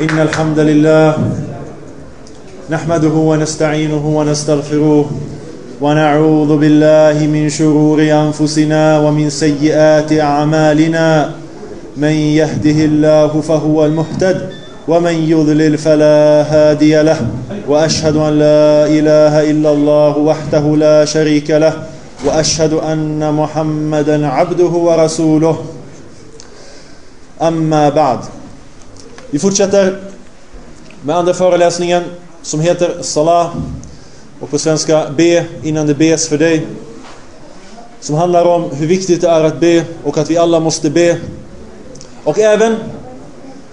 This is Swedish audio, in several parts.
إن الحمد لله نحمده ونستعينه ونستغفره ونعوذ بالله من شرور أنفسنا ومن سيئات أعمالنا. من يهده الله فهو المهتد ومن يضلل فلا هادي له وأشهد أن لا إله إلا الله وحده لا شريك له وأشهد أن محمدا عبده ورسوله. أما بعد Vi fortsätter med andra föreläsningen som heter Salah och på svenska Be innan det bes för dig. Som handlar om hur viktigt det är att be och att vi alla måste be. Och även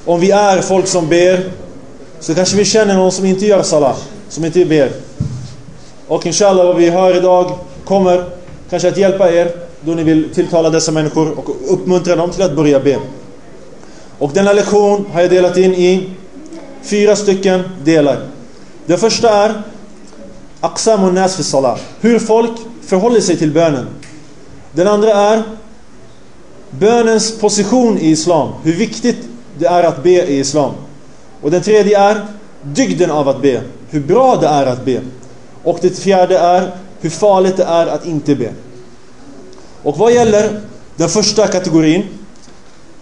om vi är folk som ber så kanske vi känner någon som inte gör Salah, som inte ber. Och inshallah vad vi hör idag kommer kanske att hjälpa er då ni vill tilltala dessa människor och uppmuntra dem till att börja be. Och denna lektion har jag delat in i fyra stycken delar. Den första är Aqsamun nas för salah. Hur folk förhåller sig till bönen. Den andra är bönens position i islam. Hur viktigt det är att be i islam. Och den tredje är dygden av att be. Hur bra det är att be. Och det fjärde är hur farligt det är att inte be. Och vad gäller den första kategorin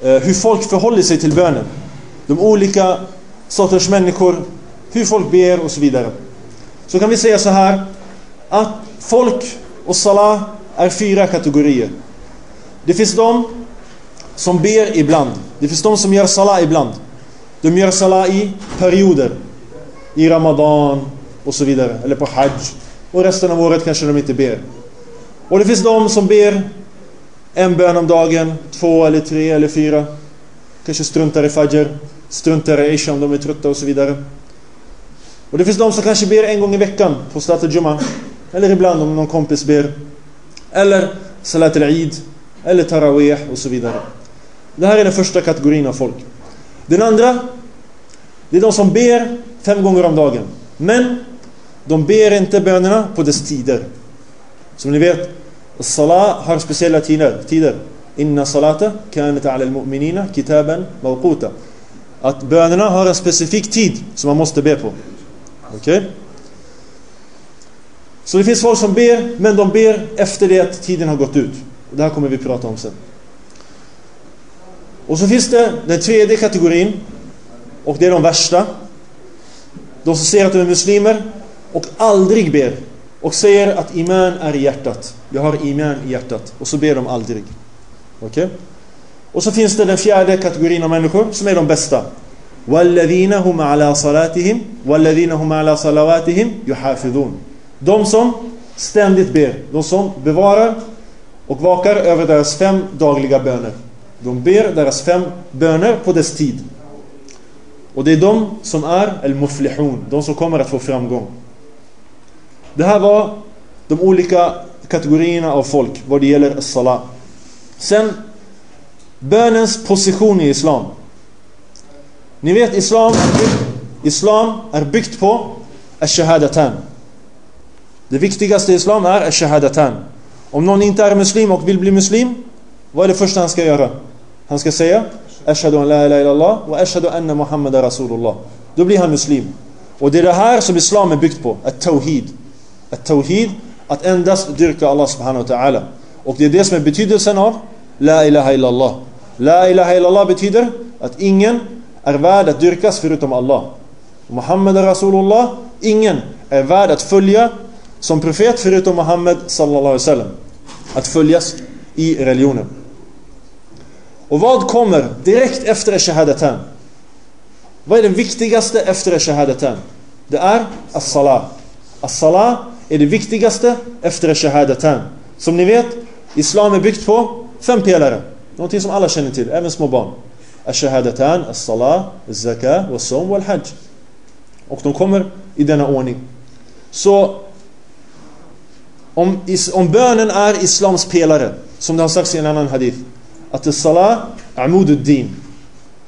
Eh, hur folk förhåller sig till bönen. De olika sorters människor, hur folk ber och så vidare. Så kan vi säga så här att folk och salah är fyra kategorier. Det finns de som ber ibland. Det finns de som gör salah ibland. De gör salah i perioder. I Ramadan och så vidare. Eller på Hajj. Och resten av året kanske de inte ber. Och det finns de som ber en bön om dagen, två eller tre eller fyra. Kanske struntar i Fajr, struntar i Isha om de är trötta och så vidare. Och det finns de som kanske ber en gång i veckan på Salat al-Jumma. Eller ibland om någon kompis ber. Eller Salat al-Eid. Eller Tarawih och så vidare. Det här är den första kategorin av folk. Den andra, det är de som ber fem gånger om dagen. Men de ber inte bönerna på dess tider. Som ni vet, Salah har speciella tider. tider. Inna salata kanat ala al-mu'minina kitaban mawquta. Att bönerna har en specifik tid som man måste be på. Okej? Okay? Så det finns folk som ber, men de ber efter det att tiden har gått ut. Det här kommer vi prata om sen. Och så finns det den tredje kategorin. Och det är de värsta. De som säger att de är muslimer och aldrig ber. Och säger att iman är i hjärtat. Jag har iman i hjärtat. Och så ber de aldrig. Okej? Okay? Och så finns det den fjärde kategorin av människor som är de bästa. وَالَّذِينَ هُمْ عَلَى صَلَاتِهِمْ وَالَّذِينَ هُمْ عَلَى صَلَوَاتِهِمْ يُحَافِظُونَ De som ständigt ber. De som bevarar och vakar över deras fem dagliga böner. De ber deras fem böner på dess tid. Och det är de som är al-muflihun. De som kommer att få framgång. Det här var de olika kategorierna av folk vad det gäller salat. Sen bönens position i islam. Ni vet islam är byggt, islam är byggt på ash-shahadatan. Det viktigaste i islam är ash-shahadatan. Om någon inte är muslim och vill bli muslim, vad är det första han ska göra? Han ska säga Ashhadu an la ilaha illallah wa ashhadu anna Muhammad rasulullah. Då blir han muslim. Och det är det här som islam är byggt på, att tawhid. Att tawhid att endast dyrka Allah subhanahu wa ta'ala. Och det är det som är betydelsen av La ilaha illallah. La ilaha illallah betyder att ingen är värd att dyrkas förutom Allah. Muhammed är Rasulullah. Ingen är värd att följa som profet förutom Muhammed sallallahu alaihi wasallam. Att följas i religionen. Och vad kommer direkt efter shahadatan? Vad är det viktigaste efter shahadatan? Det är as-salah. As-salah är det viktigaste efter shahadatan. Som ni vet, Islam är byggt på fem pelare. Någonting som alla känner till, även små barn. Ash-shahadatan, as-salah, az-zaka, was-sawm wal-hajj. Och de kommer i denna ordning. Så om, om bönen är islams pelare, som det har sagts i en annan hadith, att as-salah, amududdin.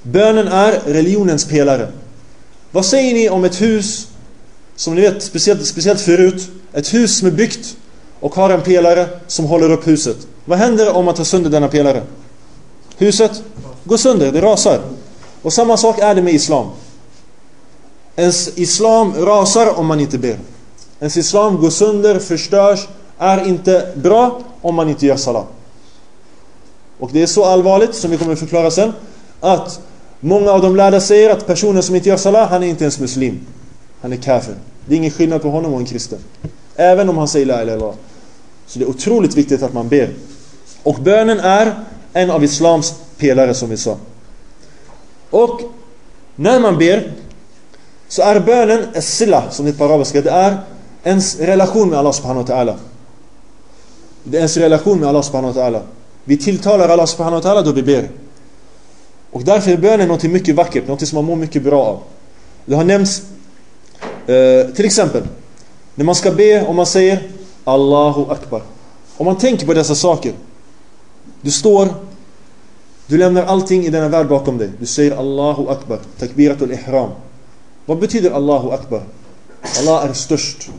Bönen är religionens pelare. Vad säger ni om ett hus, som ni vet, speciellt, speciellt förut, ett hus som är byggt och har en pelare som håller upp huset. Vad händer om man tar sönder denna pelare? Huset går sönder, det rasar. Och samma sak är det med Islam. Ens islam rasar om man inte ber. Ens islam går sönder, förstörs, är inte bra om man inte gör Salam. Och det är så allvarligt, som vi kommer att förklara sen, att många av de lärda säger att personen som inte gör Salam, han är inte ens muslim. Han är kafir. Det är ingen skillnad på honom och en kristen. Även om han säger la ilaha illallah. Så det är otroligt viktigt att man ber. Och bönen är en av islams pelare som vi sa. Och när man ber så är bönen silla som det är på arabiska. Det är ens relation med Allah subhanahu wa ta'ala. Det är ens relation med Allah subhanahu wa ta'ala. Vi tilltalar Allah subhanahu wa ta'ala då vi ber. Och därför är bönen något mycket vackert, något som man mår mycket bra av. Det har nämnts eh, till exempel när man ska be och man säger Allahu Akbar. Om man tänker på dessa saker. Du står, du lämnar allting i denna värld bakom dig. Du säger Allahu Akbar, takbiratul ihram. Vad betyder Allahu Akbar? Allah är störst.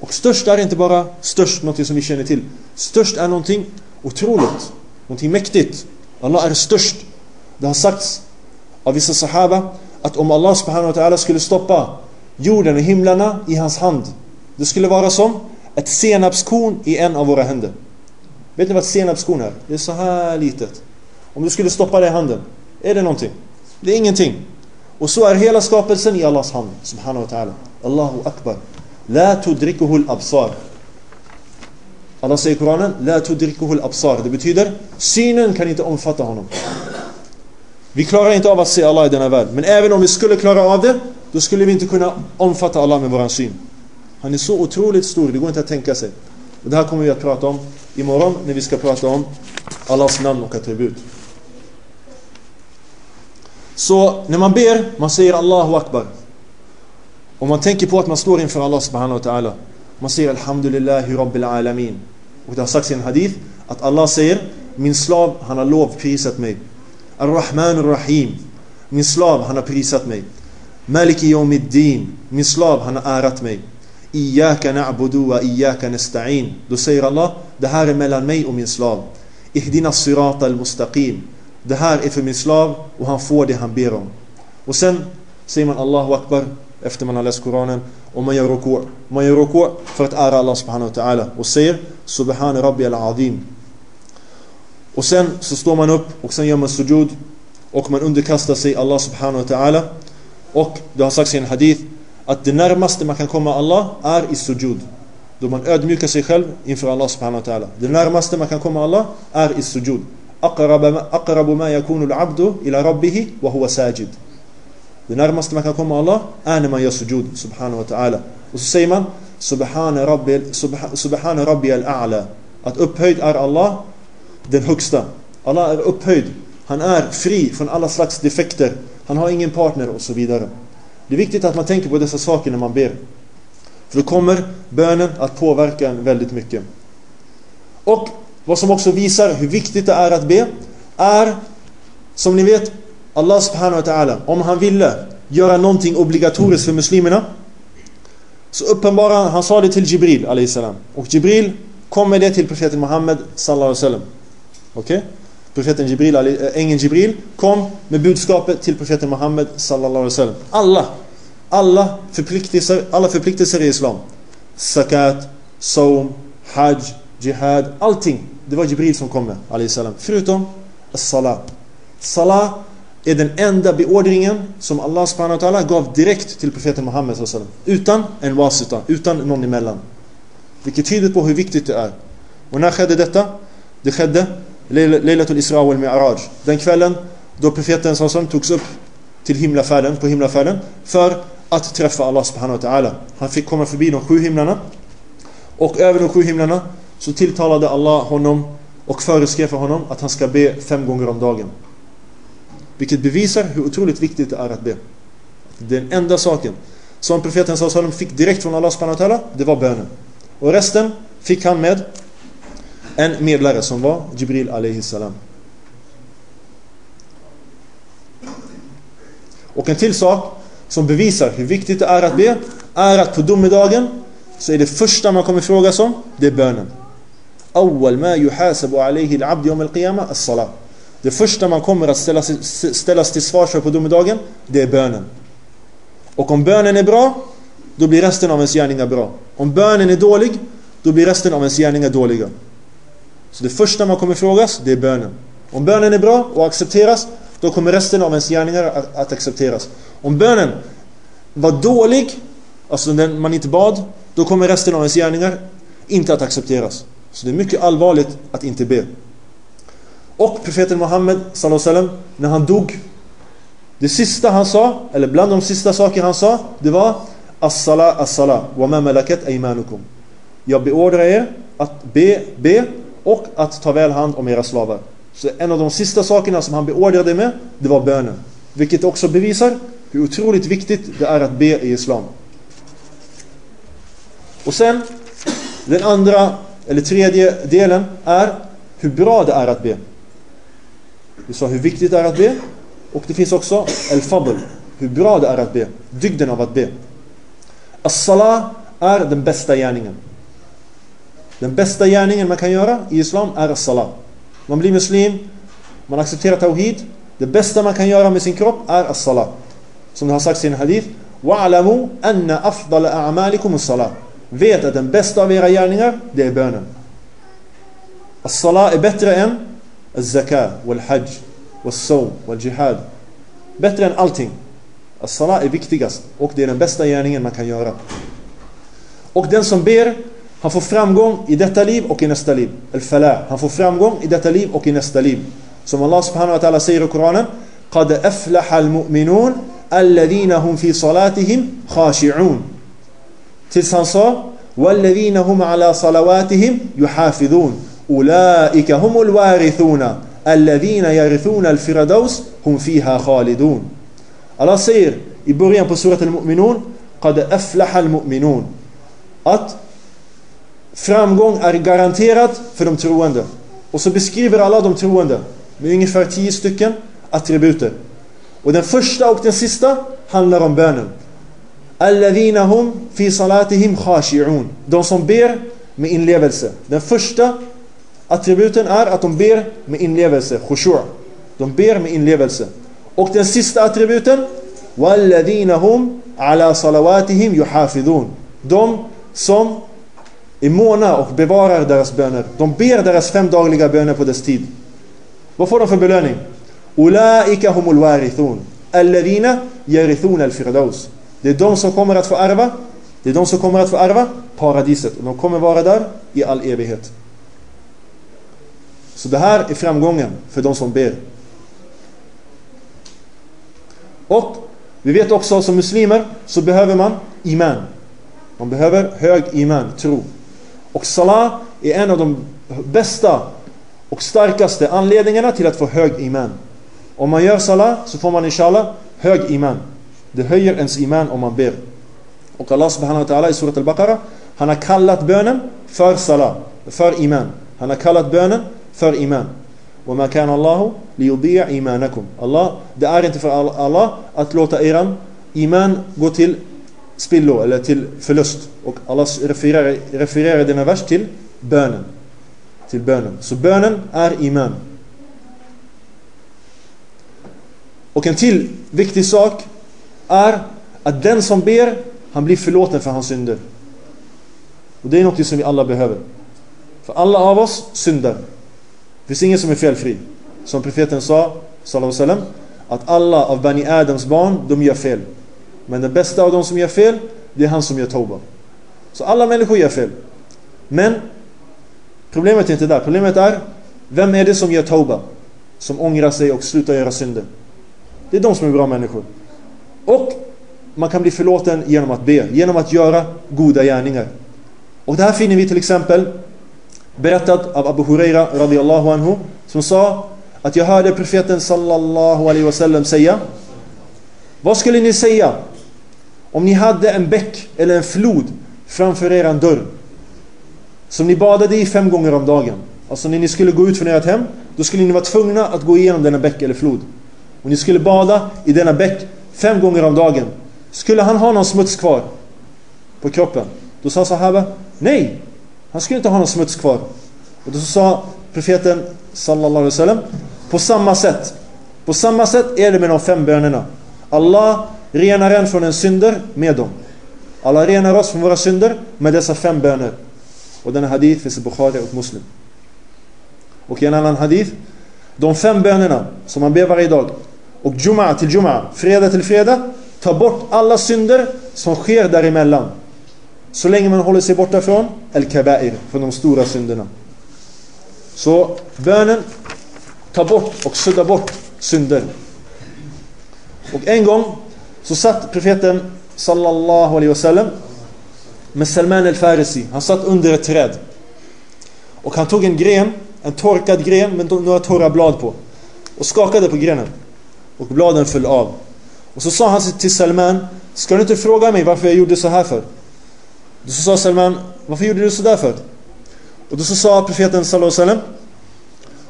Och störst är inte bara störst, något som vi känner till. Störst är någonting otroligt, någonting mäktigt. Allah är störst. Det har sagts av vissa sahaba att om Allah subhanahu wa ta'ala skulle stoppa jorden och himlarna i hans hand. Det skulle vara som ett senapskorn i en av våra händer. Vet ni vad ett senapskorn är? Det är så här litet. Om du skulle stoppa det i handen, är det någonting? Det är ingenting. Och så är hela skapelsen i Allahs hand, subhanahu wa ta'ala. Allahu akbar. La tudrikuhul absar. Allah säger i Koranen, La tudrikuhul absar. Det betyder, synen kan inte omfatta honom. Vi klarar inte av att se Allah i denna värld. Men även om vi skulle klara av det, då skulle vi inte kunna omfatta Allah med våran syn. Han är så otroligt stor, det går inte att tänka sig. Och det här kommer vi att prata om imorgon när vi ska prata om Allahs namn och attribut. Så när man ber, man säger Allahu Akbar. Och man tänker på att man står inför Allah subhanahu wa ta'ala. Man säger Alhamdulillahi Rabbil Alamin. Och det har sagts i en hadith att Allah säger Min slav, han har lovprisat mig. Ar-Rahman Ar-Rahim. Min slav, han har prisat mig. Maliki Yawmiddin. Min slav, han har ärat mig. Iyaka na'budu wa iyaka nasta'in. Då säger Allah, det här är mellan mig och min slav. Ihdina sirat al-mustaqim. Det här är för min slav och han får det han ber om. Och sen säger man Allahu Akbar efter man har läst Koranen och man gör ruku. Man gör ruku för att ära Allah subhanahu wa ta'ala och säger Subhan Rabbi al-Azim. Och sen så står man upp och sen gör man sujud och man underkastar sig Allah subhanahu wa ta'ala. Och det har sagts i en hadith att det närmaste man kan komma Allah är i sujud. Då man ödmjukar sig själv inför Allah subhanahu wa ta'ala. Det närmaste man kan komma Allah är i sujud. أقرب ما يكون العبد إلى ربه وهو ساجد Det närmaste man kan komma Allah är när man gör sujud, subhanahu wa ta'ala. Och så säger man Subhana Rabbi, subhana rabbi al-a'la. Att upphöjd är Allah, den högsta. Allah är upphöjd. Han är fri från alla slags defekter. han har ingen partner och så vidare. Det är viktigt att man tänker på dessa saker när man ber. För då kommer bönen att påverka en väldigt mycket. Och vad som också visar hur viktigt det är att be är, som ni vet, Allah subhanahu wa ta'ala, om han ville göra någonting obligatoriskt för muslimerna så uppenbara, han sa det till Jibril alayhi salam. Och Jibril kom med det till profeten Muhammed sallallahu alaihi wasallam. Okej? Okay? Profeten Jibril, äh, ängeln Jibril kom med budskapet till profeten Muhammed sallallahu alaihi wasallam. Alla, alla förpliktelser, alla förpliktelser i Islam. Zakat, Saum, Hajj, Jihad, allting. Det var Jibril som kom med, alaihi salam. Förutom Salah. Salah är den enda beordringen som Allah subhanahu wa ta'ala gav direkt till profeten Muhammed sallam. Utan en wasita, utan någon emellan. Vilket tyder på hur viktigt det är. Och när skedde detta? Det skedde Laylatul Isra wal Mi'raj. Den kvällen då profeten Sassam togs upp till himlafärden, på himlafärden för att träffa Allah subhanahu wa ta'ala. Han fick komma förbi de sju himlarna och över de sju himlarna så tilltalade Allah honom och föreskrev för honom att han ska be fem gånger om dagen. Vilket bevisar hur otroligt viktigt det är att be. Den enda saken som profeten Sassam fick direkt från Allah subhanahu wa ta'ala, det var bönen. Och resten fick han med en medlare som var Jibril alaihi salam. Och en till sak som bevisar hur viktigt det är att be är att på domedagen så är det första man kommer frågas om, det är bönen. Awwal ma yuhasabu alayhi al-'abd yawm al-qiyamah as-salah. Det första man kommer att ställas, ställas till svars för på domedagen, det är bönen. Och om bönen är bra, då blir resten av ens gärningar bra. Om bönen är dålig, då blir resten av ens gärningar dåliga. Så det första man kommer frågas, det är bönen. Om bönen är bra och accepteras, då kommer resten av ens gärningar att accepteras. Om bönen var dålig, alltså den man inte bad, då kommer resten av ens gärningar inte att accepteras. Så det är mycket allvarligt att inte be. Och profeten Muhammed sallam, när han dog, det sista han sa, eller bland de sista saker han sa, det var As-salah, as-salah, wa ma malakat aymanukum. Jag beordrar er att be, be och att ta väl hand om era slavar. Så en av de sista sakerna som han beordrade med, det var bönen. Vilket också bevisar hur otroligt viktigt det är att be i Islam. Och sen, den andra, eller tredje delen är hur bra det är att be. Vi sa hur viktigt det är att be. Och det finns också el-fadl, hur bra det är att be. Dygden av att be. As-salah är den bästa gärningen. Den bästa gärningen man kan göra i Islam är as-salah. Man blir muslim, man accepterar tawhid. Det bästa man kan göra med sin kropp är as-salah. Som det har sagts i en hadith. وَعْلَمُوا أَنَّ أَفْضَلَ أَعْمَالِكُمُ الصَّلَاةِ Vet att den bästa av era gärningar, det är bönen. As-salah är bättre än az-zakah, wal-hajj, wal-sawm, wal-jihad. Bättre än allting. As-salah är viktigast och det är den bästa gärningen man kan göra. Och den som ber, han får framgång i detta liv och i nästa liv. Al-falah, han får framgång i detta liv och i nästa liv. Som Allah subhanahu wa ta'ala säger i Koranen, قَدْ أَفْلَحَ الْمُؤْمِنُونَ الَّذِينَ هُمْ فِي صَلَاتِهِمْ خَاشِعُونَ Tills han sa, وَالَّذِينَ هُمْ عَلَى صَلَوَاتِهِمْ يُحَافِظُونَ الْوَارِثُونَ الَّذِينَ يَرِثُونَ الْفِرَدَوْسِ هُمْ فِيهَا خَالِدُونَ Allah säger i början på surat al-Mu'minun قَدْ أَفْلَحَ الْمُؤْمِنُونَ Att framgång är garanterat för de troende. Och så beskriver alla de troende med ungefär tio stycken attributer. Och den första och den sista handlar om bönen. Alladhina hum fi salatihim khashi'un. De som ber med inlevelse. Den första attributen är att de ber med inlevelse, khushu'. De ber med inlevelse. Och den sista attributen Walladina hum ala salawatihim yuhafidun. De som är måna och bevarar deras böner. De ber deras fem dagliga böner på dess tid. Vad får de för belöning? Ulaika humul warithun. Alladina yarithun al-firdaus. Det är de som kommer att få ärva. Det är de som kommer att få arva paradiset. Och de kommer vara där i all evighet. Så det här är framgången för de som ber. Och vi vet också som muslimer så behöver man iman. Man behöver hög iman, tro. Och salah är en av de bästa och starkaste anledningarna till att få hög iman. Om man gör salah så får man inshallah hög iman. Det höjer ens iman om man ber. Och Allah subhanahu wa ta'ala i surat al-Baqarah han har kallat bönen för salah, för iman. Han har kallat bönen för iman. وَمَا كَانَ اللَّهُ لِيُضِيعَ إِيمَانَكُمْ Allah, det är inte för Allah att låta eran iman gå till spillo eller till förlust. Och Allah refererar, refererar denna vers till bönen. Till bönen. Så bönen är iman. Och en till viktig sak är att den som ber, han blir förlåten för hans synder. Och det är något som vi alla behöver. För alla av oss syndar. Det finns ingen som är felfri. Som profeten sa, sallallahu alaihi att alla av Bani Adams barn, de gör fel. Men den bästa av de som gör fel, det är han som gör tauba. Så alla människor gör fel. Men problemet är inte där. Problemet är, vem är det som gör tauba? Som ångrar sig och slutar göra synder. Det är de som är bra människor. Och man kan bli förlåten genom att be, genom att göra goda gärningar. Och det här finner vi till exempel berättat av Abu Huraira radiyallahu anhu som sa att jag hörde profeten sallallahu alaihi wasallam säga Vad skulle ni säga om ni hade en bäck eller en flod framför er dörr som ni badade i fem gånger om dagen. Alltså när ni skulle gå ut från ert hem, då skulle ni vara tvungna att gå igenom denna bäck eller flod. Och ni skulle bada i denna bäck fem gånger om dagen. Skulle han ha någon smuts kvar på kroppen? Då sa sahaba, nej, han skulle inte ha någon smuts kvar. Och då sa profeten sallallahu alaihi wasallam, på samma sätt, på samma sätt är det med de fem bönerna. Allah renar en från en synder med dem. Allah renar oss från våra synder med dessa fem böner. Och denna hadith finns i Bukhari och Muslim. Och i en annan hadith, de fem bönerna som man ber varje dag och Jum'a till Jum'a, fredag till fredag, tar bort alla synder som sker däremellan. Så länge man håller sig borta från El-Kabair, från de stora synderna. Så bönen tar bort och suddar bort synder. Och en gång så satt profeten sallallahu alaihi wasallam med Salman al-Farisi. Han satt under ett träd. Och han tog en gren, en torkad gren med några torra blad på. Och skakade på grenen. Och bladen föll av. Och så sa han till Salman, ska du inte fråga mig varför jag gjorde så här för? Då så sa Salman, varför gjorde du så där för? Och då så sa profeten sallallahu alaihi wasallam,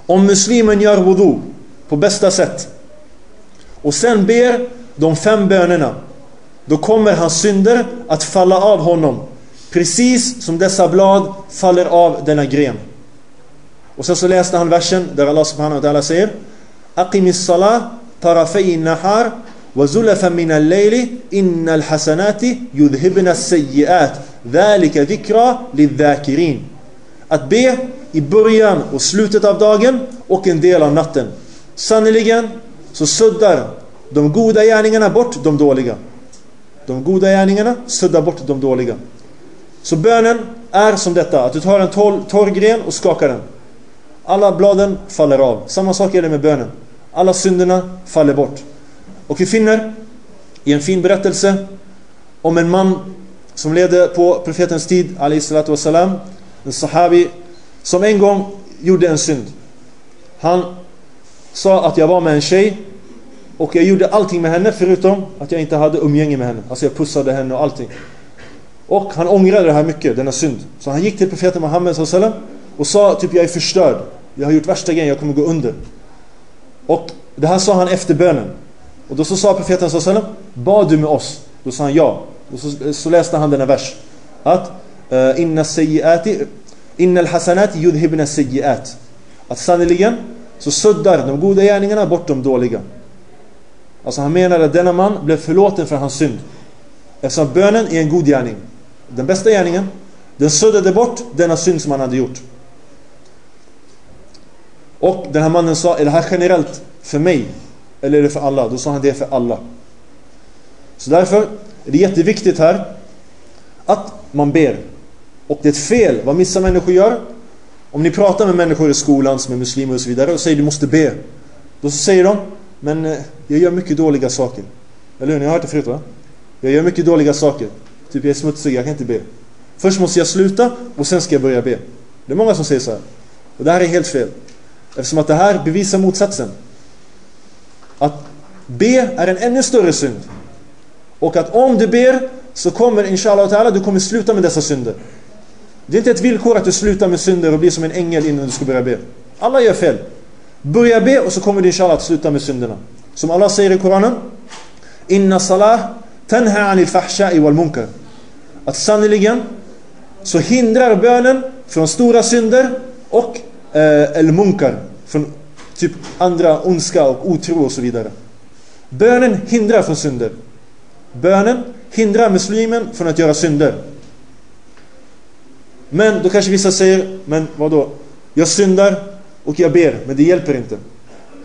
om muslimen gör wudu på bästa sätt och sen ber de fem bönerna då kommer hans synder att falla av honom precis som dessa blad faller av denna gren. Och sen så läste han versen där Allah subhanahu wa ta'ala säger Aqimis salah tarafay nahar wa zulafan min al-layli innal hasanati yudhibna sayyi'at dhalika dhikra lidhakirin. Att be i början och slutet av dagen och en del av natten. Sannoliken så suddar de goda gärningarna bort de dåliga. De goda gärningarna suddar bort de dåliga. Så bönen är som detta, att du tar en torr gren och skakar den. Alla bladen faller av. Samma sak är det med bönen. Alla synderna faller bort. Och vi finner i en fin berättelse om en man som levde på profetens tid, wassalam, en sahabi, som en gång gjorde en synd. Han sa att jag var med en tjej och jag gjorde allting med henne förutom att jag inte hade umgänge med henne. Alltså jag pussade henne och allting. Och han ångrade det här mycket, denna synd. Så han gick till profeten Muhammed sallam och sa typ jag är förstörd. Jag har gjort värsta grejen, jag kommer gå under. Och det här sa han efter bönen. Och då så sa profeten sallam bad du med oss? Då sa han ja. Och så, så läste han denna vers. Att uh, inna sayyiati hasanati yudhibna sayyiat. Att sannoliken så suddar de goda gärningarna bort de dåliga. Alltså han menar att denna man blev förlåten för hans synd. Eftersom bönen är en god gärning. Den bästa gärningen. Den suddade bort denna synd som han hade gjort. Och den här mannen sa, är det här generellt för mig? Eller är det för alla? Då sa han, det är för alla. Så därför är det jätteviktigt här att man ber. Och det är ett fel, vad vissa människor gör. Om ni pratar med människor i skolan som är muslimer och så vidare och säger du måste be. Då säger de, men eh, jag gör mycket dåliga saker. Eller hur? Ni har hört det förut va? Jag gör mycket dåliga saker. Typ jag är smutsig, jag kan inte be. Först måste jag sluta och sen ska jag börja be. Det är många som säger så här. Och det här är helt fel. Eftersom att det här bevisar motsatsen. Att be är en ännu större synd. Och att om du ber så kommer inshallah ta'ala du kommer sluta med dessa synder. Det är inte ett villkor att du slutar med synder och blir som en ängel innan du ska börja be. Alla gör fel. Börja be och så kommer du inshallah att sluta med synderna. Som Allah säger i Koranen. Inna salah tanha anil fahsha'i wal munkar. Att sannoliken så hindrar bönen från stora synder och eh, el munkar. Från typ andra ondska och otro och så vidare. Bönen hindrar från synder. Bönen hindrar muslimen från att göra synder. Men då kanske vissa säger, men vad då? Jag syndar och jag ber, men det hjälper inte.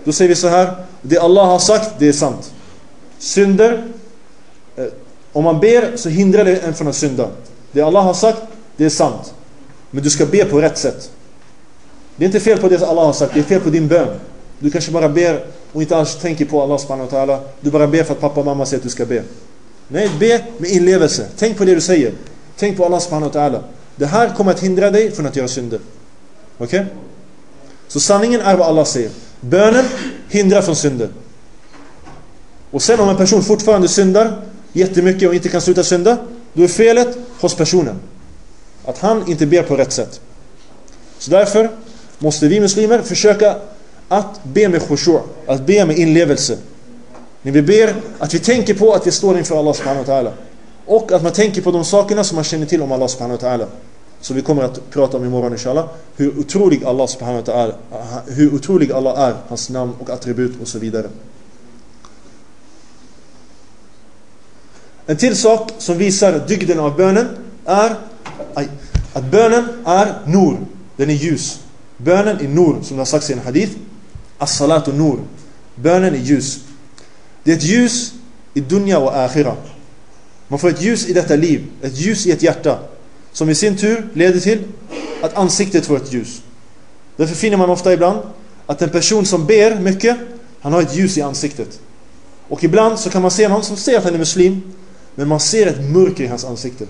Då säger vi så här, det Allah har sagt, det är sant. Synder, eh, om man ber så hindrar det en från att synda. Det Allah har sagt, det är sant. Men du ska be på rätt sätt. Det är inte fel på det Allah har sagt, det är fel på din bön. Du kanske bara ber och inte alls tänker på Allah subhanahu wa ta'ala. Du bara ber för att pappa och mamma säger att du ska be. Nej, be med inlevelse. Tänk på det du säger. Tänk på Allah subhanahu wa ta'ala. Det här kommer att hindra dig från att göra synder. Okej? Okay? Så sanningen är vad Allah säger. Bönen hindrar från synden. Och sen om en person fortfarande syndar jättemycket och inte kan sluta synda, då är felet hos personen. Att han inte ber på rätt sätt. Så därför måste vi muslimer försöka att be med khushu', att be med inlevelse. När vi ber, att vi tänker på att vi står inför Allah subhanahu wa ta'ala. Och att man tänker på de sakerna som man känner till om Allah subhanahu wa ta'ala. Som vi kommer att prata om imorgon inshallah. Hur otrolig Allah subhanahu wa ta'ala hur otrolig Allah är, hans namn och attribut och så vidare. En till sak som visar dygden av bönen är att bönen är nur. Den är ljus. Bönen är nur, som det har sagts i en hadith. As-salatu nur. Bönen är ljus. Det är ett ljus i dunya och akhira. Man får ett ljus i detta liv, ett ljus i ett hjärta. Som i sin tur leder till att ansiktet får ett ljus. Därför finner man ofta ibland att en person som ber mycket, han har ett ljus i ansiktet. Och ibland så kan man se någon som ser att han är muslim, men man ser ett mörker i hans ansikte.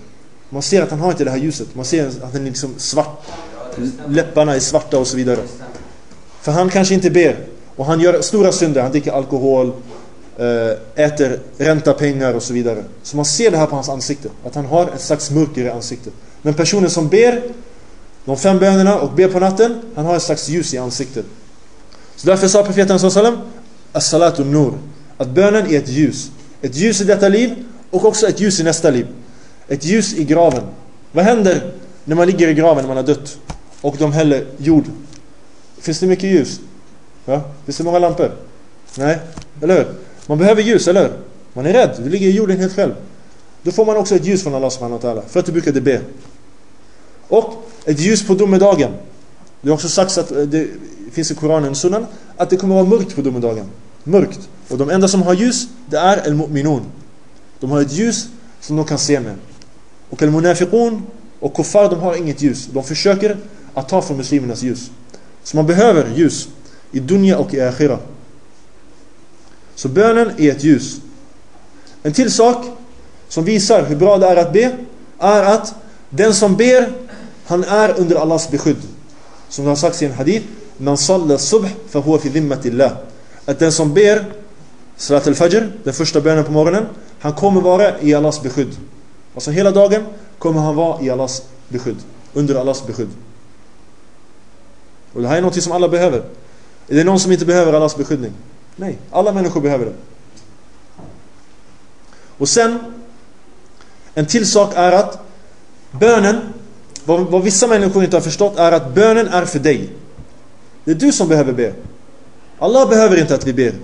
Man ser att han har inte det här ljuset. Man ser att han är liksom svart. Läpparna är svarta och så vidare. För han kanske inte ber. Och han gör stora synder. Han dricker alkohol, eh, äter ränta pengar och så vidare. Så man ser det här på hans ansikte. Att han har ett slags mörker i ansiktet. Men personen som ber de fem bönerna och ber på natten, han har ett slags ljus i ansiktet. Så därför sa profeten sallam As-salatu nur. Att bönen är ett ljus. Ett ljus i detta liv och också ett ljus i nästa liv. Ett ljus i graven. Vad händer när man ligger i graven när man har dött? Och de häller jord. Finns det mycket ljus? Ja? Finns det många lampor? Nej, eller hur? Man behöver ljus, eller hur? Man är rädd, du ligger i jorden helt själv. Då får man också ett ljus från Allah subhanahu wa ta'ala. För att du brukade be. Och ett ljus på domedagen. Det har också sagts att eh, det finns i Koranen och att det kommer att vara mörkt på domedagen. Mörkt. Och de enda som har ljus, det är el-mu'minun. De har ett ljus som de kan se med. Och al-munafiqun och kuffar, de har inget ljus. De försöker att ta från muslimernas ljus. Så man behöver ljus i dunya och i akhira. Så bönen är ett ljus. En till sak som visar hur bra det är att be är att den som ber, han är under Allahs beskydd. Som det har sagts i en hadith, Man salla subh fahuwa fi dhimmatillah. Att den som ber Salat al-Fajr, den första bönen på morgonen, han kommer vara i Allahs beskydd. Alltså hela dagen kommer han vara i Allahs beskydd. Under Allahs beskydd. Och det här är något som alla behöver. Är det någon som inte behöver Allahs beskyddning? Nej, alla människor behöver det. Och sen, en till sak är att bönen, vad, vad vissa människor inte har förstått är att bönen är för dig. Det är du som behöver be. Allah behöver inte att vi ber.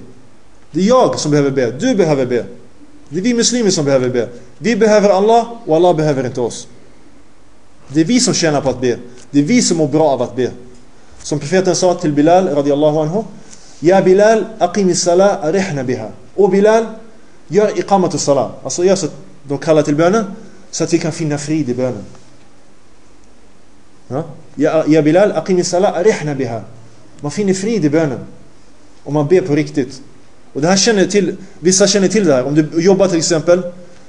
Det är jag som behöver be. Du behöver be. Det är vi muslimer som behöver be. Vi behöver Allah och Allah behöver inte oss. Det är vi som tjänar på att be. Det är vi som mår bra av att be. Som profeten sa till Bilal radiallahu anhu. Ja Bilal, aqim salah arihna biha. Och Bilal, gör iqamatu salah. Alltså gör så att de kallar till bönen. Så att vi kan finna frid i bönen. Ja, ja Bilal, aqim salah arihna biha. Man finner frid i bönen. Om man ber på riktigt. Och det här känner till, vissa känner till det här. Om du jobbar till exempel,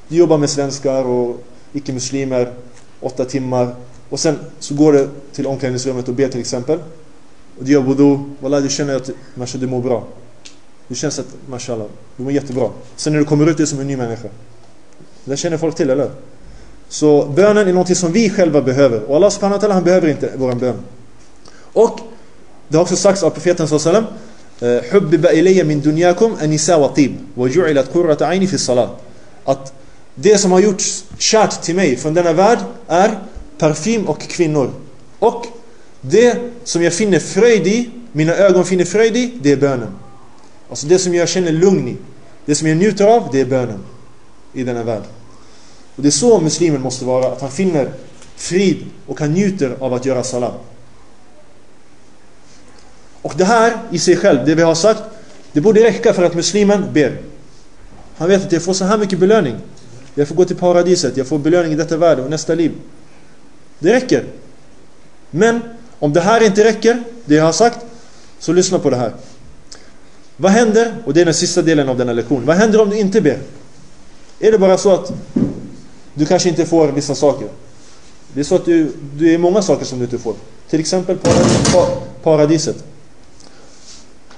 du jobbar med svenskar och icke-muslimer åtta timmar och sen så går du till omklädningsrummet och ber till exempel. Och du gör wudu, wallah du känner att masha, du mår bra. Du känns att mashallah, du mår jättebra. Sen när du kommer ut du är som en ny människa. Det känner folk till, eller så bönen är någonting som vi själva behöver. Och Allah subhanahu wa ta'ala han behöver inte vår bön. Och det har också sagts av profeten sallam eh, Hubbiba ilayya min dunyakum anisa wa tib wa ju'ilat qurrata ayni fi salat. Att det som har gjorts kärt till mig från denna värld är parfym och kvinnor. Och det som jag finner fröjd i, mina ögon finner fröjd i, det är bönen. Alltså det som jag känner lugn i, det som jag njuter av, det är bönen i denna värld och det är så muslimen måste vara att han finner frid och han njuter av att göra Salam. och det här i sig själv, det vi har sagt, det borde räcka för att muslimen ber. Han vet att jag får så här mycket belöning. Jag får gå till paradiset, jag får belöning i detta värld och nästa liv. Det räcker. Men om det här inte räcker, det jag har sagt, så lyssna på det här. Vad händer, och det är den sista delen av denna lektion, vad händer om du inte ber? Är det bara så att du kanske inte får vissa saker? Det är så att du, det är många saker som du inte får. Till exempel paradiset.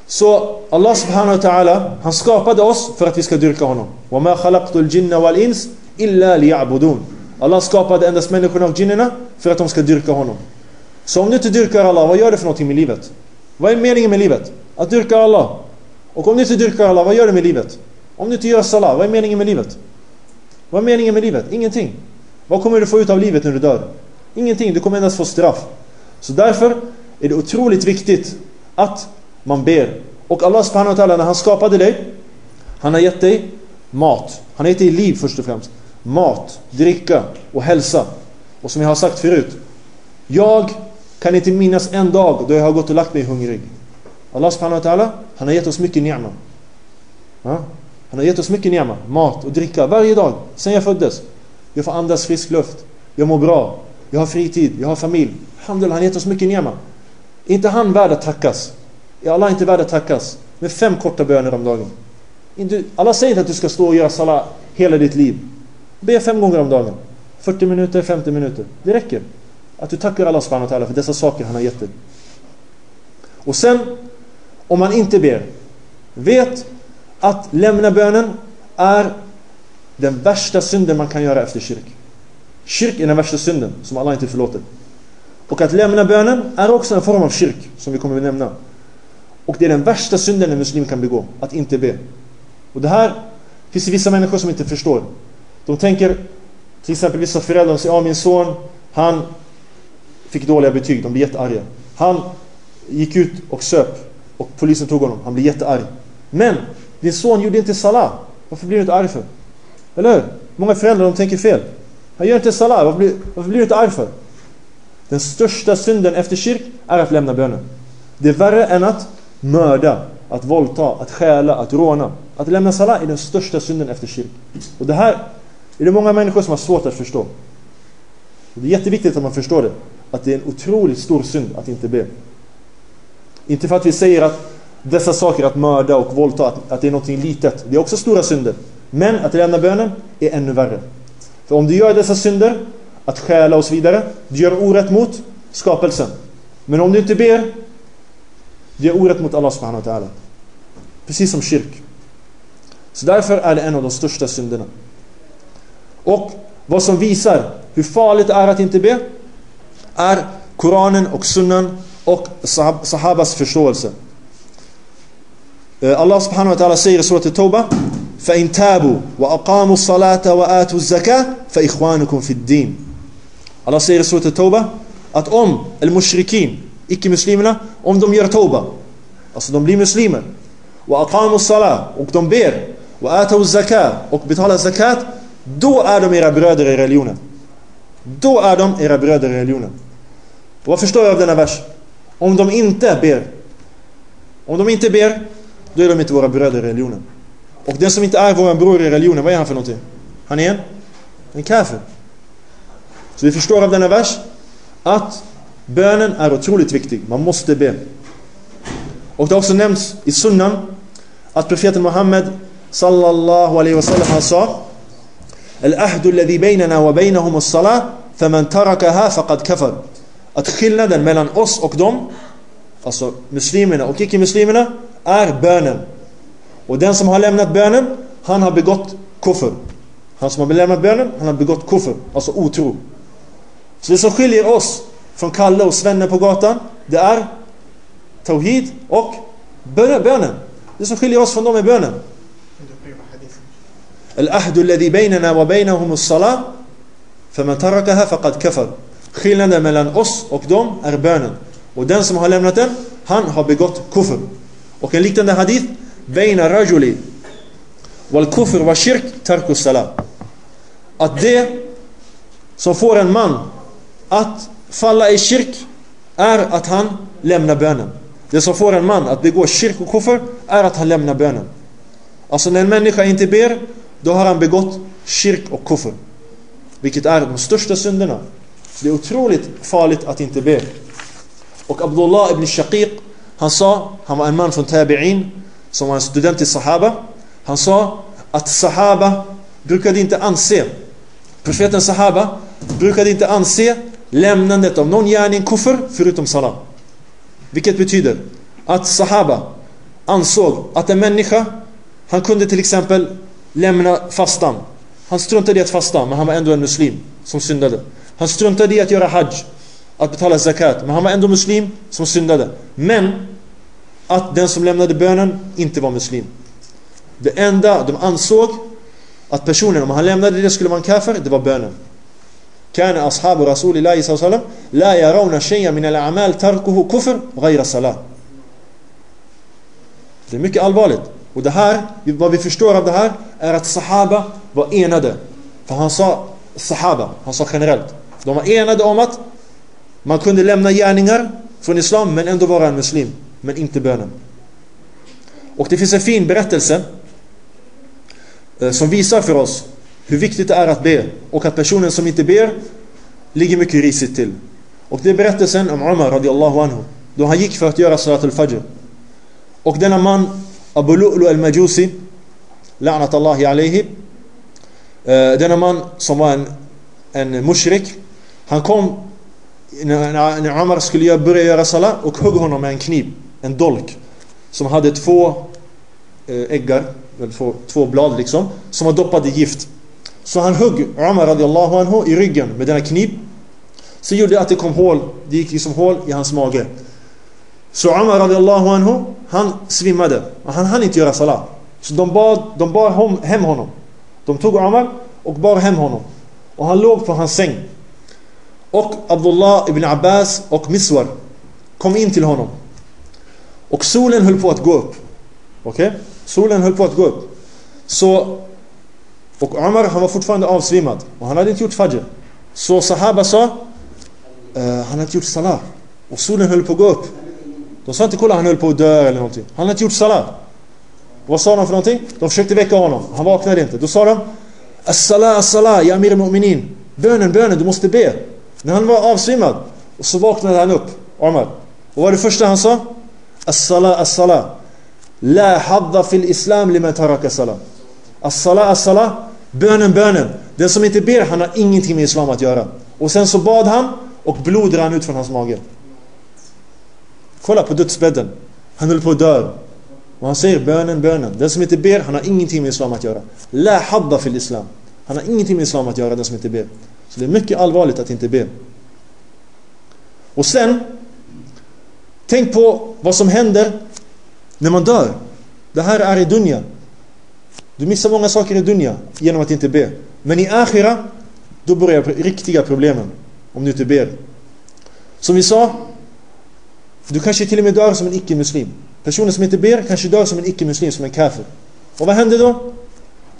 Så Allah subhanahu wa ta'ala, han skapade oss för att vi ska dyrka honom. وَمَا خَلَقْتُ الْجِنَّ وَالْإِنسِ إِلَّا لِيَعْبُدُونَ Allah skapade endast människorna och jinnerna för att de ska dyrka honom. Så om du inte dyrkar Allah, vad gör du för någonting med livet? Vad är meningen med livet? Att dyrka Allah. Och om du inte dyrkar Allah, vad gör du med livet? Om du inte gör salah, vad är meningen med livet? Vad är meningen med livet? Ingenting. Vad kommer du få ut av livet när du dör? Ingenting, du kommer endast få straff. Så därför är det otroligt viktigt att man ber. Och Allah subhanahu wa ta'ala när han skapade dig, han har gett dig mat. Han har gett dig liv först och främst. Mat, dricka och hälsa. Och som jag har sagt förut. Jag kan inte minnas en dag då jag har gått och lagt mig hungrig. Allah subhanahu wa ta'ala, han har gett oss mycket ni'ma. Han har gett oss mycket ni'ma, mat och dricka varje dag sen jag föddes. Jag får andas frisk luft. Jag mår bra. Jag har fritid. Jag har familj. Alhamdulillah, han har gett oss mycket ni'ma. Är inte han värd att tackas? Är Allah inte värd att tackas? Med fem korta böner om dagen. Allah säger inte att du ska stå och göra salah hela ditt liv. Be fem gånger om dagen. 40 minuter, 50 minuter. Det räcker. Att du tackar Allah subhanahu wa ta'ala för dessa saker han har gett dig. Och sen, om man inte ber, vet att lämna bönen är den värsta synden man kan göra efter kyrk. Kyrk är den värsta synden som Allah inte förlåter. Och att lämna bönen är också en form av kyrk, som vi kommer att nämna. Och det är den värsta synden en muslim kan begå, att inte be. Och det här finns det vissa människor som inte förstår. De tänker, till exempel vissa föräldrar säger, ja min son, han fick dåliga betyg, de blir jättearga. Han gick ut och söp och polisen tog honom, han blir jättearg. Men din son gjorde inte salah, varför blir du inte arg för? Eller hur? Många föräldrar de tänker fel. Han gör inte salah, varför blir, varför blir du inte arg för? Den största synden efter kyrk är att lämna bönen. Det är värre än att mörda, att våldta, att stjäla, att råna. Att lämna salah är den största synden efter kyrk. Och det här är det många människor som har svårt att förstå. Och det är jätteviktigt att man förstår det. Att det är en otroligt stor synd att inte be. Inte för att vi säger att dessa saker, att mörda och våldta, att, att det är något litet. Det är också stora synder. Men att lämna bönen är ännu värre. För om du gör dessa synder, att stjäla och så vidare, du gör orätt mot skapelsen. Men om du inte ber, du gör orätt mot Allah subhanahu wa ta'ala. Precis som kyrk. Så därför är det en av de största synderna. Och vad som visar hur farligt det är att inte be är Koranen och Sunnan och Sahabas förståelse. Wa ta'ala säger i surat Tawbah فإن تابوا وأقاموا الصلاة وآتوا الزكاة فإخوانكم في الدين säger i surat Tawbah att om al-mushrikin, icke-muslimerna, om de gör Tawbah, alltså de blir muslimer, aqamu salah, och de ber, ataw zakat, och betalar zakat, då är de era bröder i religionen. Då är de era bröder i religionen. Vad förstår jag av denna vers? Om de inte ber, om de inte ber, Då är de inte våra bröder i religionen. Och den som inte är vår bror i religionen, vad är han för någonting? Han är en, en kafir. Så vi förstår av denna vers att bönen är otroligt viktig. Man måste be. Och det har också nämnts i sunnan att profeten Muhammed sallallahu alaihi wasallam han sa Al-ahdu alladhi baynana wa baynahum as-salah faman tarakaha faqad kafar. Att skillnaden mellan oss och dem, alltså muslimerna och icke-muslimerna, är bönen och den som har lämnat bönen han har begått kuffer han som har lämnat bönen han har begått kuffer alltså otro så det som skiljer oss från Kalle och Svenne på gatan det är Tawhid och bönen det som skiljer oss från dem är bönen الأهد الذي بيننا وبينهم الصلاة فمن تركها فقد كفر Skillnaden mellan oss och dem är bönen. Och den som har lämnat den, han har begått kufr. Och en liknande hadith, Beina rajuli wal kufr wa shirk tarku salah. Att det som får en man att falla i kyrk är att han lämnar bönen. Det som får en man att begå kyrk och kufr är att han lämnar bönen. Alltså när en människa inte ber då har han begått kyrk och kufr. Vilket är de största synderna. Det är otroligt farligt att inte be. Och Abdullah ibn Shaqiq, han sa, han var en man från Tabi'in, som var en student i Sahaba. Han sa att Sahaba brukade inte anse, profeten Sahaba brukade inte anse lämnandet av någon gärning kuffer, förutom salam. Vilket betyder att Sahaba ansåg att en människa, han kunde till exempel lämna fastan. Han struntade i att fasta, men han var ändå en muslim som syndade. Han struntade i att göra hajj, att betala zakat, men han var ändå muslim som syndade. Men att den som lämnade bönen inte var muslim. Det enda de ansåg att personen, om han lämnade det skulle vara en kafir, det var bönen. كان أصحاب رسول الله صلى الله عليه وسلم لا يرون شيئا من الأعمال تركه كفر غير صلاة. Det är mycket allvarligt. Och det här, vad vi förstår av det här är att Sahaba var enade. För han sa Sahaba, han sa generellt. De var enade om att man kunde lämna gärningar från Islam men ändå vara en muslim. Men inte bönen. Och det finns en fin berättelse eh, som visar för oss hur viktigt det är att be och att personen som inte ber ligger mycket risigt till. Och det är berättelsen om Umar radiallahu anhu då han gick för att göra salat al-fajr. Och denna man Abu Lu'lu al-Majusi La'nat Allahi alayhi eh, Denna man som var en, en mushrik Han kom när, när skulle börja göra salat och högg honom med en kniv, en dolk som hade två eh, äggar, två, två blad liksom, som var doppade i gift. Så han högg Omar radiallahu anhu i ryggen med denna kniv. Så gjorde det att det kom hål, det gick liksom hål i hans mage. Så Omar radiallahu anhu, han svimmade. Och han hann inte göra salat. Så de, bad, de bar hem honom. De tog Omar och bar hem honom. Och han låg på hans säng. Och Abdullah ibn Abbas och Miswar kom in till honom. Och solen höll på att gå upp. Okej? Okay? Solen höll på att gå upp. Så och Omar, han var fortfarande avsvimmad och han hade inte gjort fajr. Så Sahaba sa uh, han hade inte gjort salah och solen höll på att gå upp. De sa inte kolla han höll på att dö eller någonting. Han hade inte gjort salah. Vad sa de för någonting? De försökte väcka honom. Han vaknade inte. Då sa de As-salah, as-salah, ya amir mu'minin. Bönen, bönen, du måste be. När han var avsvimmad så vaknade han upp, Omar. Och vad var det första han sa? As-salah, as-salah. La hadda fil islam liman taraka salah. As-salah, as-salah. Bönen, bönen. Den som inte ber, han har ingenting med islam att göra. Och sen så bad han och blod rann ut från hans mage. Kolla på dödsbädden. Han höll på att dö. Och han säger bönen, bönen. Den som inte ber, han har ingenting med islam att göra. La hadda fil islam. Han har ingenting med islam att göra, den som inte ber. Så det är mycket allvarligt att inte be. Och sen, tänk på vad som händer när man dör. Det här är i dunja. Du missar många saker i dunja genom att inte be. Men i akhira, då börjar riktiga problemen. Om du inte ber. Som vi sa, du kanske till och med dör som en icke-muslim. Personen som inte ber kanske dör som en icke-muslim, som en kafir. Och vad händer då?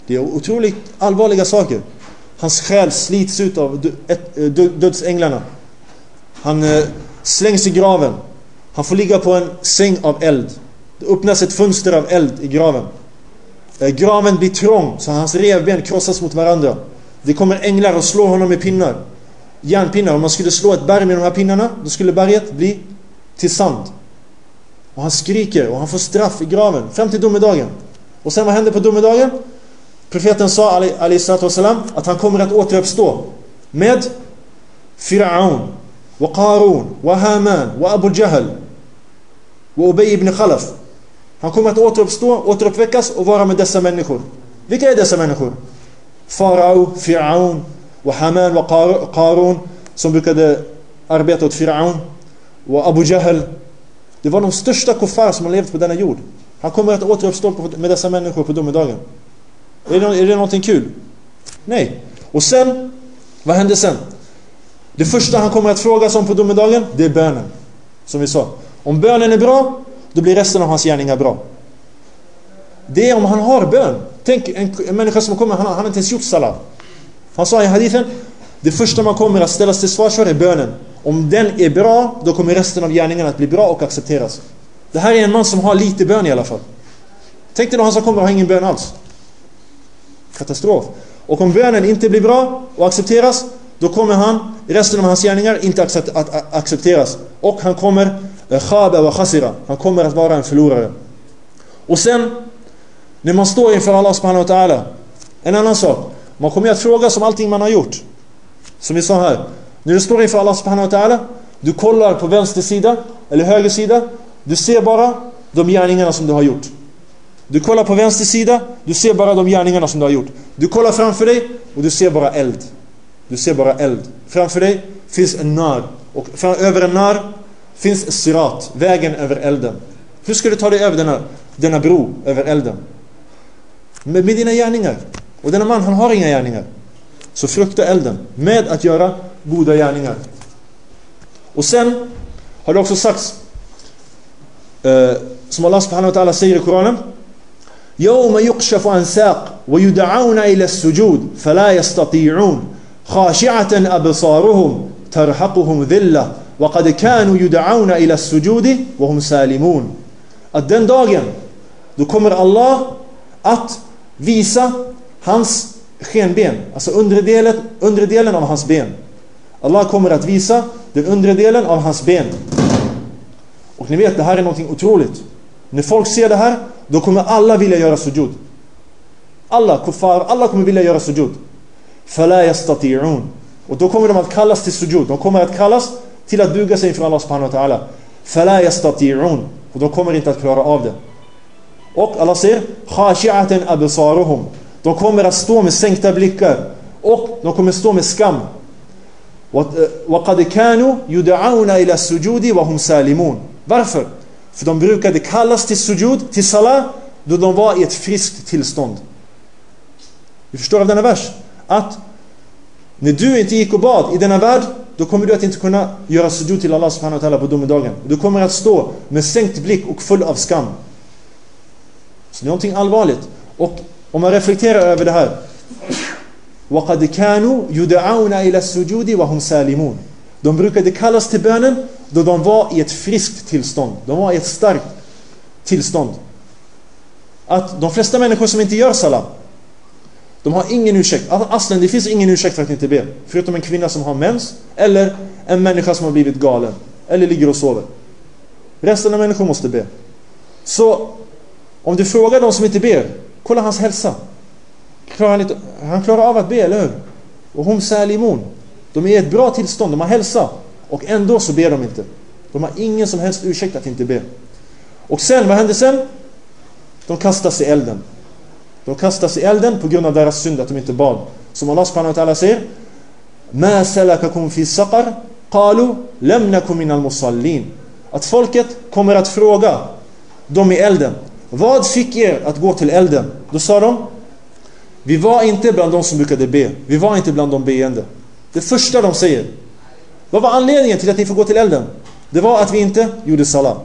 Det är otroligt allvarliga saker. Hans själ slits ut av eh, dödsänglarna. Han eh, slängs i graven. Han får ligga på en säng av eld. Det öppnas ett fönster av eld i graven. Eh, graven blir trång så hans revben krossas mot varandra. Det kommer änglar och slår honom med pinnar. Järnpinnar. Om man skulle slå ett berg med de här pinnarna, då skulle berget bli till sand. Och han skriker och han får straff i graven fram till domedagen. Och sen vad händer på domedagen? Profeten sa والسلام, att han kommer att återuppstå med Fir'aun, wa Qarun, wa Haman, wa Abu Jahl, wa Ubay ibn Khalaf. Han kommer att återuppstå, återuppväckas och vara med dessa människor. Vilka är dessa människor? Farao, Fir'aun, wa Haman, wa Qarun som brukade arbeta åt Fir'aun, wa Abu Jahl. Det var de största kuffar som har levt på denna jord. Han kommer att återuppstå med dessa människor på domedagen. Är det, är det någonting kul? Nej. Och sen, vad händer sen? Det första han kommer att fråga om på domedagen, det är bönen. Som vi sa. Om bönen är bra, då blir resten av hans gärningar bra. Det är om han har bön. Tänk en, en människa som kommer, han, han har inte ens gjort salat. Han sa i hadithen, det första man kommer att ställas till svars för är bönen. Om den är bra, då kommer resten av gärningarna att bli bra och accepteras. Det här är en man som har lite bön i alla fall. Tänk dig då han som kommer och har ingen bön alls. Katastrof. Och om bönen inte blir bra och accepteras, då kommer han, resten av hans gärningar, inte att accepteras. Och han kommer, eh, khaba wa khasira, han kommer att vara en förlorare. Och sen, när man står inför Allah subhanahu wa ta'ala, en annan sak. Man kommer att frågas om allting man har gjort. Som vi sa här. När du står inför Allah subhanahu wa ta'ala, du kollar på vänster sida eller höger sida. Du ser bara de gärningarna som du har gjort. Du kollar på vänster sida, du ser bara de gärningarna som du har gjort. Du kollar framför dig och du ser bara eld. Du ser bara eld. Framför dig finns en nar. Och över en nar finns sirat, vägen över elden. Hur ska du ta dig över denna, denna bro över elden? Med, med dina gärningar. Och denna man, han har inga gärningar. Så frukta elden med att göra goda gärningar. Och sen har det också sagts, eh, som Allah subhanahu wa ta'ala säger i Koranen, يوم يكشف عن ساق ويدعون إلى السجود فلا يستطيعون خاشعة أبصارهم ترهقهم ذلة وقد كانوا يدعون إلى السجود وهم سالمون Att den dagen, då kommer Allah att visa hans skenben, alltså undre delen, undre delen av hans ben. Allah kommer att visa den undre delen av hans ben. Och ni vet, det här är någonting otroligt. När folk ser det här, då kommer alla vilja göra sujud. Alla kuffar, alla kommer vilja göra sujud. فَلَا يَسْتَطِيعُونَ Och då kommer de att kallas till sujud. De kommer att kallas till att buga sig inför Allah subhanahu wa ta'ala. فَلَا يَسْتَطِيعُونَ Och de kommer inte att klara av det. Och Allah säger خَاشِعَةً أَبْصَارُهُمْ De kommer att stå med sänkta blickar. Och de kommer stå med skam. وَقَدْ كَانُوا يُدْعَوْنَ إِلَى السُّجُودِ وَهُمْ سَالِمُونَ Varför? För de brukade kallas till sujud, till salah, då de var i ett friskt tillstånd. Vi förstår av denna vers att när du inte gick och bad i denna värld, då kommer du att inte kunna göra sujud till Allah subhanahu wa ta'ala på domedagen. Du kommer att stå med sänkt blick och full av skam. Så det är någonting allvarligt. Och om man reflekterar över det här. وَقَدْ كَانُوا يُدَعَوْنَ إِلَى السُّجُودِ وَهُمْ سَالِمُونَ De brukade kallas till bönen då de var i ett friskt tillstånd. De var i ett starkt tillstånd. Att de flesta människor som inte gör salam, de har ingen ursäkt. Alltså, Aslan, det finns ingen ursäkt för att inte be. Förutom en kvinna som har mens, eller en människa som har blivit galen, eller ligger och sover. Resten av människor måste be. Så om du frågar de som inte ber, kolla hans hälsa. Klarar han, inte, han klarar av att be, eller hur? Och hon sälimon. De är i ett bra tillstånd, de har hälsa. Och ändå så ber de inte. De har ingen som helst ursäkt att inte be. Och sen, vad händer sen? De kastas i elden. De kastas i elden på grund av deras synd att de inte bad. Som Allah subhanahu wa ta'ala säger مَا سَلَكَكُمْ فِي سَقَرْ قَالُوا لَمْنَكُمْ مِنَ الْمُصَلِّينَ. Att folket kommer att fråga dem i elden. Vad fick er att gå till elden? Då sa de Vi var inte bland de som brukade be. Vi var inte bland de beende. Det första de säger. Vad var anledningen till att ni får gå till elden? Det var att vi inte gjorde salam.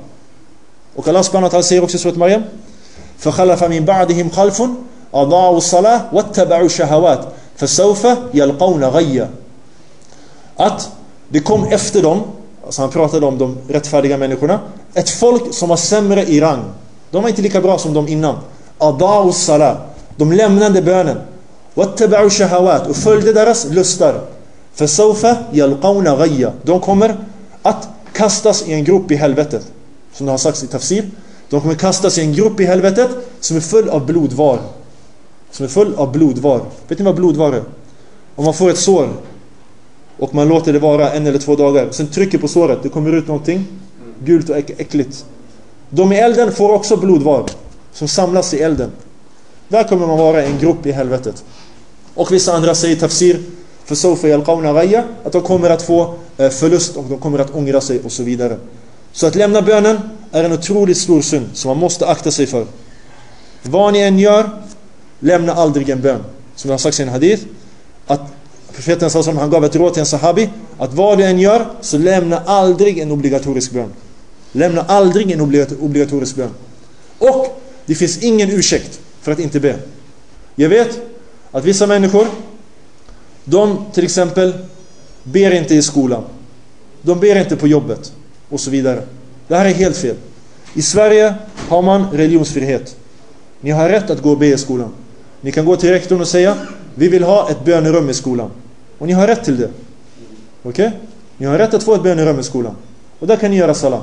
Och Allah subhanahu wa ta'ala säger också i surat Maryam فخلف من بعدهم خلف أضاعوا الصلاة واتبعوا الشهوات فسوف يلقون غيا Att det kom efter dem, alltså han pratade om de rättfärdiga människorna, ett folk som var sämre i rang. De var inte lika bra som de innan. Adau salah. De lämnade bönen. Wattaba'u shahawat och följde deras lustar. Fasawfa yalqawna ghayya. De kommer att kastas i en grop i helvetet. Som det har sagts i tafsir. De kommer kastas i en grop i helvetet som är full av blodvar. Som är full av blodvar. Vet ni vad blodvar är? Om man får ett sår och man låter det vara en eller två dagar. Sen trycker på såret, det kommer ut någonting gult och äckligt. De i elden får också blodvar som samlas i elden. Där kommer man vara i en grupp i helvetet. Och vissa andra säger tafsir för sofa yalqawna ghayya att de kommer att få eh, förlust och de kommer att ångra sig och så vidare. Så att lämna bönen är en otroligt stor synd som man måste akta sig för. Vad ni än gör, lämna aldrig en bön. Som det har sagts i en hadith, att profeten sa som han gav ett råd till en sahabi, att vad du än gör, så lämna aldrig en obligatorisk bön. Lämna aldrig en obligatorisk bön. Och det finns ingen ursäkt för att inte be. Jag vet att vissa människor, de till exempel ber inte i skolan. De ber inte på jobbet och så vidare. Det här är helt fel. I Sverige har man religionsfrihet. Ni har rätt att gå och be i skolan. Ni kan gå till rektorn och säga vi vill ha ett bönerum i skolan. Och ni har rätt till det. Okej? Okay? Ni har rätt att få ett bönerum i skolan. Och där kan ni göra Salah.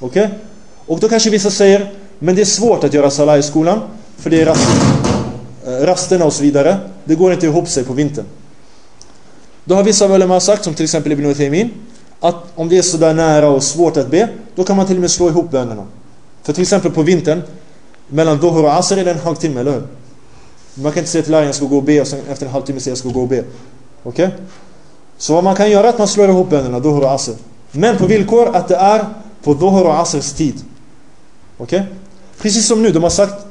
Okej? Okay? Och då kanske vissa säger men det är svårt att göra salah i skolan för det är rast, eh, rasterna och så vidare. Det går inte ihop sig på vintern. Då har vissa ulema sagt, som till exempel Ibn Uthaymin, att om det är sådär nära och svårt att be, då kan man till och med slå ihop bönerna. För till exempel på vintern, mellan Dhuhr och Asr är det en halvtimme, eller hur? Man kan inte säga till läraren jag ska gå och be och sen efter en halvtimme säga jag ska gå och be. Okej? Okay? Så vad man kan göra är att man slår ihop bönerna, Dhuhr och Asr. Men på villkor att det är på Dhuhr och Asrs tid. Okej? Okay? Precis som nu, de har sagt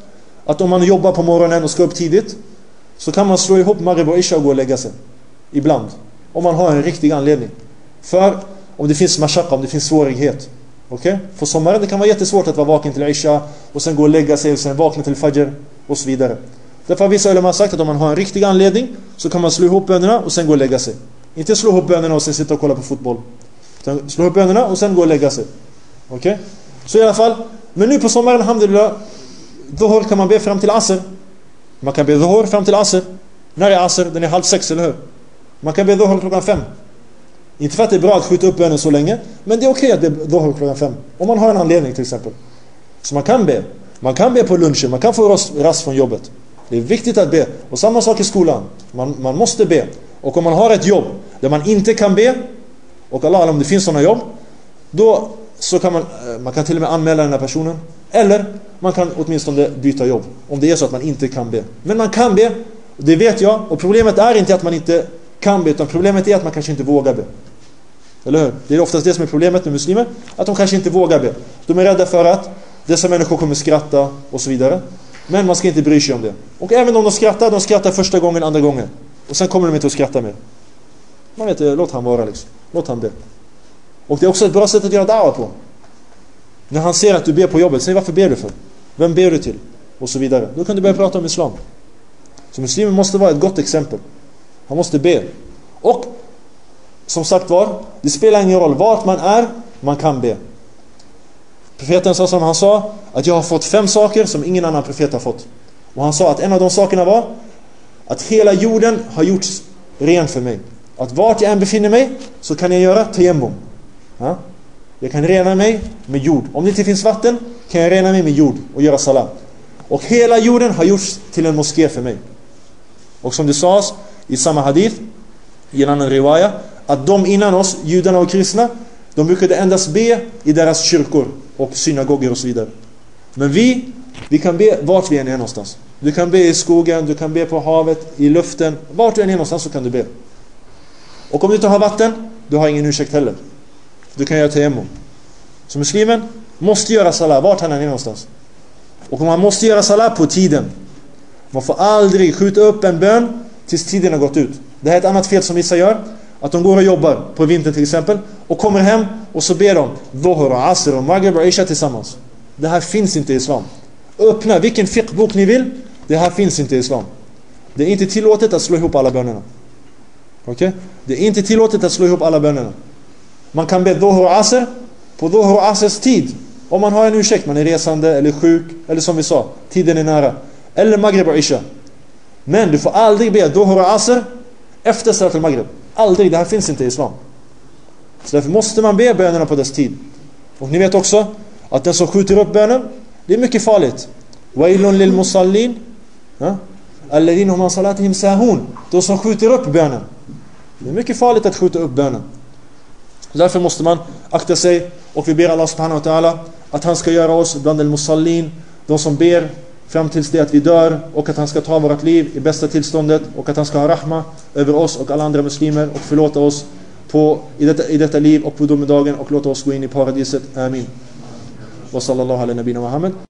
att om man jobbar på morgonen och ska upp tidigt så kan man slå ihop Maghrib och Isha och gå och lägga sig. Ibland. Om man har en riktig anledning. För om det finns mashaka, om det finns svårighet. Okej? Okay? För sommaren det kan vara jättesvårt att vara vaken till Isha och sen gå och lägga sig och sen vakna till Fajr och så vidare. Därför har vissa ulema sagt att om man har en riktig anledning så kan man slå ihop bönerna och sen gå och lägga sig. Inte slå ihop bönerna och sen sitta och kolla på fotboll. Utan slå ihop bönerna och sen gå och lägga sig. Okej? Okay? Så i alla fall, men nu på sommaren, alhamdulillah, Dhuhr kan man be fram till Asr. Man kan be Dhuhr fram till Asr. När är Asr? Den är halv sex, eller hur? Man kan be Dhuhr klockan fem. Inte för att det är bra att skjuta upp bönen så länge, men det är okej okay att be Dhuhr klockan fem. Om man har en anledning till exempel. Så man kan be. Man kan be på lunchen, man kan få rast från jobbet. Det är viktigt att be. Och samma sak i skolan. Man, man måste be. Och om man har ett jobb där man inte kan be, och Allah om det finns sådana jobb, då så kan man, eh, man kan till och med anmäla den här personen. Eller man kan åtminstone byta jobb. Om det är så att man inte kan be. Men man kan be, det vet jag. Och problemet är inte att man inte kan be, utan problemet är att man kanske inte vågar be. Eller hur? Det är oftast det som är problemet med muslimer. Att de kanske inte vågar be. De är rädda för att dessa människor kommer skratta och så vidare. Men man ska inte bry sig om det. Och även om de skrattar, de skrattar första gången, andra gången. Och sen kommer de inte att skratta mer. Man vet, eh, låt han vara liksom. Låt han be. Och det är också ett bra sätt att göra dawa på. När han ser att du ber på jobbet, säg varför ber du för? Vem ber du till? Och så vidare. Då kan du börja prata om Islam. Så muslimer måste vara ett gott exempel. Han måste be. Och som sagt var, det spelar ingen roll vart man är, man kan be. Profeten sa som han sa att jag har fått fem saker som ingen annan profet har fått. Och han sa att en av de sakerna var att hela jorden har gjorts ren för mig. Att vart jag än befinner mig så kan jag göra tayammum. Ja? Jag kan rena mig med jord. Om det inte finns vatten kan jag rena mig med jord och göra salat. Och hela jorden har gjorts till en moské för mig. Och som det sades i samma hadith, i en annan riwaya, att de innan oss, judarna och kristna, de brukade endast be i deras kyrkor och synagogor och så vidare. Men vi, vi kan be vart vi än är någonstans. Du kan be i skogen, du kan be på havet, i luften. Vart du än är någonstans så kan du be. Och om du inte har vatten, du har ingen ursäkt heller. Du kan göra tayammum. Så muslimen måste göra salah vart han än är någonstans. Och man måste göra salah på tiden. Man får aldrig skjuta upp en bön tills tiden har gått ut. Det här är ett annat fel som vissa gör. Att de går och jobbar på vintern till exempel och kommer hem och så ber de Dhuhr Asr och Maghrib och Isha tillsammans. Det här finns inte i Islam. Öppna vilken fiqh ni vill. Det här finns inte i Islam. Det är inte tillåtet att slå ihop alla bönerna. Okej? Okay? Det är inte tillåtet att slå ihop alla bönerna. Man kan be Dhuhr och Asr på Dhuhr och Asrs tid. Om man har en ursäkt, man är resande eller sjuk eller som vi sa, tiden är nära. Eller Maghrib och Isha. Men du får aldrig be Dohor och Asr efter Salat al-Maghrib. Aldrig, det här finns inte i Islam. Så därför måste man be bönerna på dess tid. Och ni vet också att den som skjuter upp bönen, det är mycket farligt. Wailun lil musallin. Alladin hum salatihim sahun. De som skjuter upp bönen. Det är mycket farligt att skjuta upp bönen. Därför måste man akta sig och vi ber Allah subhanahu wa ta'ala att han ska göra oss bland al-musallin, de som ber fram tills det att vi dör och att han ska ta vårt liv i bästa tillståndet och att han ska ha rahma över oss och alla andra muslimer och förlåta oss på, i, detta, i detta liv och på domedagen och låta oss gå in i paradiset. Amin. Wa sallallahu ala nabina Muhammad.